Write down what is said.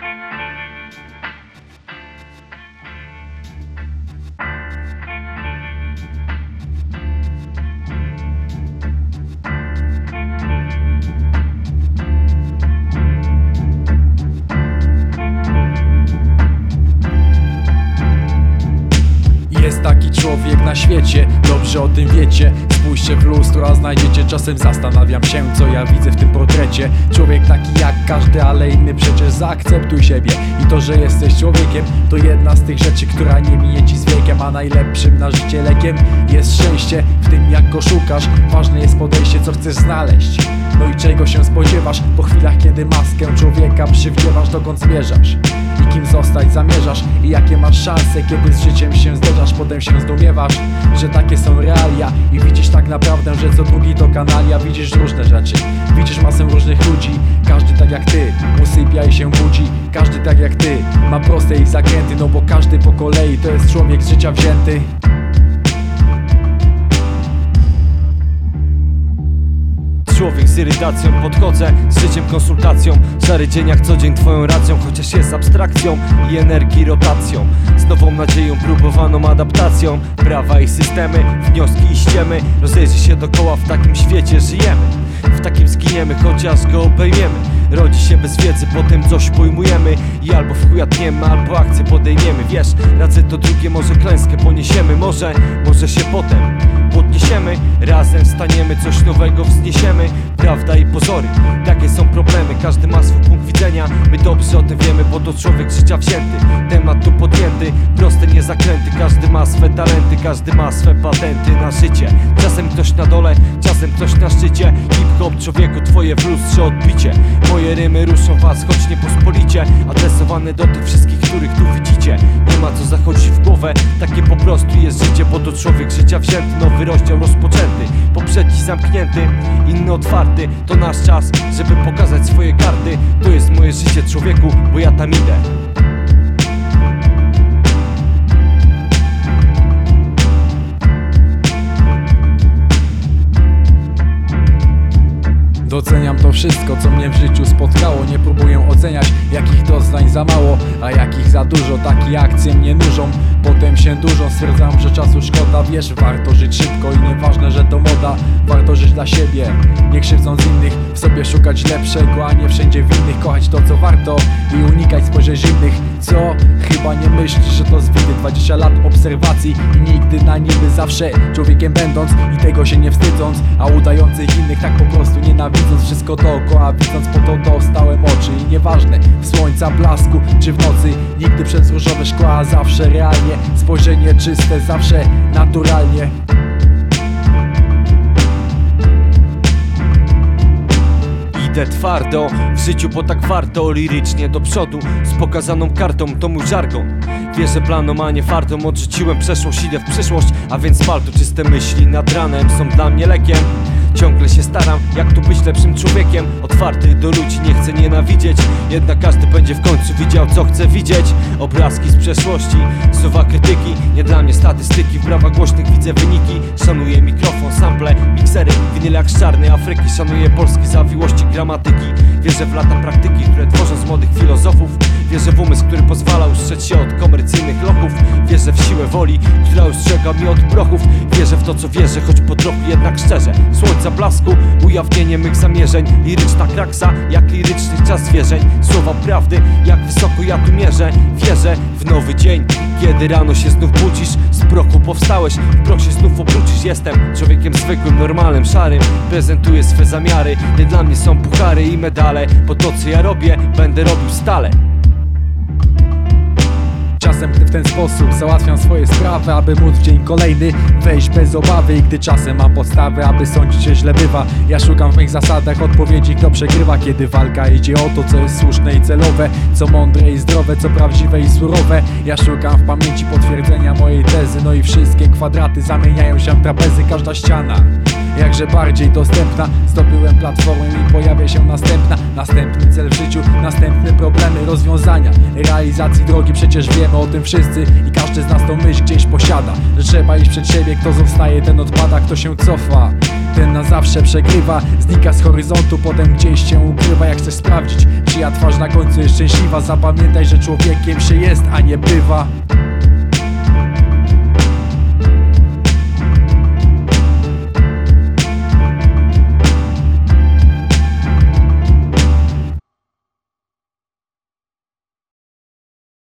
Thank you. Jest taki człowiek na świecie, dobrze o tym wiecie. Spójrzcie w lustro, a znajdziecie. Czasem zastanawiam się, co ja widzę w tym portrecie. Człowiek taki jak każdy, ale inny przecież zaakceptuj siebie. I to, że jesteś człowiekiem, to jedna z tych rzeczy, która nie minie ci z wiekiem. A najlepszym na życie lekiem jest szczęście W tym jak go szukasz, ważne jest podejście, co chcesz znaleźć. No i czego się spodziewasz? Po chwilach, kiedy maskę człowieka przywdziewasz, dokąd zmierzasz i kim zostać zamierzasz? I jakie masz szanse, kiedy z życiem się zderzasz? Potem się zdumiewasz, że takie są realia. I widzisz tak naprawdę, że co drugi to kanalia. Widzisz różne rzeczy, widzisz masę różnych ludzi. Każdy tak jak ty, usypia i się budzi. Każdy tak jak ty, ma proste i zakręty. No bo każdy po kolei to jest człowiek z życia wzięty Człowiek z irytacją podchodzę z życiem konsultacją Szary dzień jak co dzień twoją racją Chociaż jest abstrakcją i energii rotacją. Z nową nadzieją próbowaną adaptacją. Prawa i systemy, wnioski i ściemy. Rozejrzy się dokoła w takim świecie żyjemy W takim zginiemy chociaż go obejmiemy. Rodzi się bez wiedzy, potem coś pojmujemy. I albo w chuja tniemy, albo akcję podejmiemy. Wiesz, radzę to drugie, może klęskę poniesiemy. Może, może się potem podniesiemy. Razem staniemy, coś nowego wzniesiemy. Prawda i pozory, takie są problemy. Każdy ma swój punkt widzenia. My dobrze o tym wiemy, bo to człowiek życia wzięty. Temat tu podjęty, proste zakręty Każdy ma swe talenty, każdy ma swe patenty na życie. Czasem ktoś na dole, czasem ktoś na szczycie. Hip-hop człowieku, twoje w lustrze odbicie. Moje rymy ruszą was, choć nie pospolicie. Adresowane do tych wszystkich, których tu widzicie. Nie ma co zachodzić w głowę, takie po prostu jest życie Bo to człowiek życia wzięty, nowy rozdział rozpoczęty. Poprzedni zamknięty, inny otwarty. To nasz czas, żeby pokazać swoje karty. To jest moje życie człowieku, bo ja tam idę Doceniam to wszystko, co mnie w życiu spotkało. Nie próbuję oceniać, jakich doznań za mało A jakich za dużo, takie akcje mnie nużą Potem się dużo stwierdzam, że czasu szkoda. Wiesz, warto żyć szybko i nieważne, że to moda Warto żyć dla siebie, nie krzywdząc innych W sobie szukać lepszego, a nie wszędzie winnych. Kochać to, co warto i unikać spojrzeń innych Co? Chyba nie myślisz, że to z winy 20 lat obserwacji. I nigdy na niby zawsze Człowiekiem będąc i tego się nie wstydząc A udających innych tak po prostu nienawidząc. Wszystko dookoła widząc po to dostałem oczy. I nieważne w słońca blasku czy w nocy. Nigdy przez różowe szkła, zawsze realnie. Spojrzenie czyste, zawsze naturalnie Idę twardo, w życiu bo tak warto Lirycznie do przodu, z pokazaną kartą To mój żargon. Wierzę planom, a nie fartą Odrzuciłem przeszłość, idę w przyszłość A więc palto, czyste myśli nad ranem Są dla mnie lekiem Ciągle się staram, jak tu być lepszym człowiekiem. Otwarty do ludzi, nie chcę nienawidzieć Jednak każdy będzie w końcu widział co chce widzieć. Obrazki z przeszłości, słowa krytyki Nie dla mnie statystyki, w głośnych widzę wyniki. Szanuję mikrofon, sample, miksery Winyl jak z czarnej Afryki. Szanuję polskie zawiłości gramatyki. Wierzę w lata praktyki, które tworzą z młodych filozofów. Wierzę w umysł, który pozwala ustrzec się od w siłę woli, która ustrzega mnie od prochów. Wierzę w to co wierzę, choć po trochu jednak szczerze. Słońca blasku, ujawnienie mych zamierzeń. Liryczna kraksa, jak lirycznych czas zwierzeń. Słowa prawdy, jak wysoko ja tu mierzę. Wierzę w nowy dzień, kiedy rano się znów budzisz. Z prochu powstałeś, w proch się znów obrócisz. Jestem człowiekiem zwykłym, normalnym, szarym. Prezentuję swe zamiary, nie dla mnie są puchary i medale. Bo to co ja robię, będę robił stale Czasem w ten sposób załatwiam swoje sprawy Aby móc w dzień kolejny wejść bez obawy. I gdy czasem mam podstawy, aby sądzić, że źle bywa Ja szukam w mych zasadach odpowiedzi, kto przegrywa Kiedy walka idzie o to, co jest słuszne i celowe Co mądre i zdrowe, co prawdziwe i surowe. Ja szukam w pamięci potwierdzenia mojej tezy No i wszystkie kwadraty zamieniają się w trapezy Każda ściana jakże bardziej dostępna. Zdobyłem platformę i pojawia się następna. Następny cel w życiu, następne problemy, rozwiązania. Realizacji drogi przecież wiemy o tym wszyscy. I każdy z nas tą myśl gdzieś posiada. Że trzeba iść przed siebie, kto zostaje ten odpada, kto się cofa. Ten na zawsze przegrywa Znika z horyzontu, potem gdzieś się ukrywa. Jak chcesz sprawdzić, czyja twarz na końcu jest szczęśliwa Zapamiętaj, że człowiekiem się jest, a nie bywa